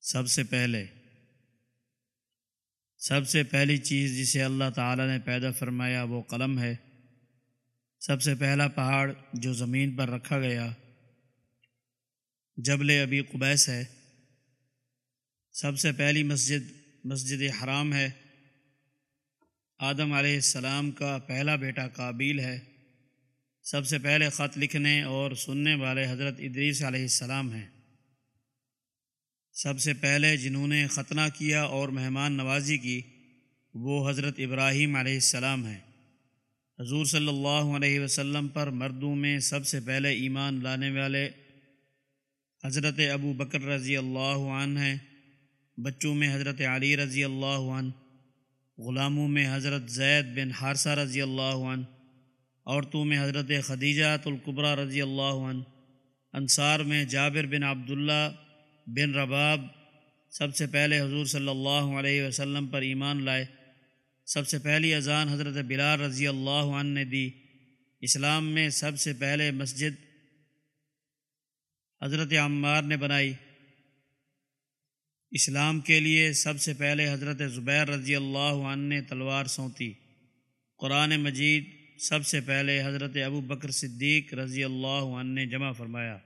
سب سے پہلے، سب سے پہلی چیز جسے اللہ تعالیٰ نے پیدا فرمایا وہ قلم ہے۔ سب سے پہلا پہاڑ جو زمین پر رکھا گیا، جبل ابی قبیس ہے۔ سب سے پہلی مسجد مسجد حرام ہے۔ آدم علیہ السلام کا پہلا بیٹا قابیل ہے۔ سب سے پہلے خط لکھنے اور سننے والے حضرت ادریس علیہ السلام ہیں۔ سب سے پہلے جنہوں نے ختنہ کیا اور مہمان نوازی کی، وہ حضرت ابراہیم علیہ السلام ہیں۔ حضور صلی اللہ علیہ وسلم پر مردوں میں سب سے پہلے ایمان لانے والے حضرت ابو بکر رضی اللہ عنہ ہیں۔ بچوں میں حضرت علی رضی اللہ عنہ، غلاموں میں حضرت زید بن حارثہ رضی اللہ عنہ، عورتوں میں حضرت خدیجہ القبرہ رضی اللہ عنہ، انصار میں جابر بن عبداللہ بن رباب سب سے پہلے حضور صلی اللہ علیہ وسلم پر ایمان لائے۔ سب سے پہلی اذان حضرت بلال رضی اللہ عنہ نے دی۔ اسلام میں سب سے پہلے مسجد حضرت عمار نے بنائی۔ اسلام کے لیے سب سے پہلے حضرت زبیر رضی اللہ عنہ نے تلوار سونتی۔ قرآن مجید سب سے پہلے حضرت ابو بکر صدیق رضی اللہ عنہ نے جمع فرمایا۔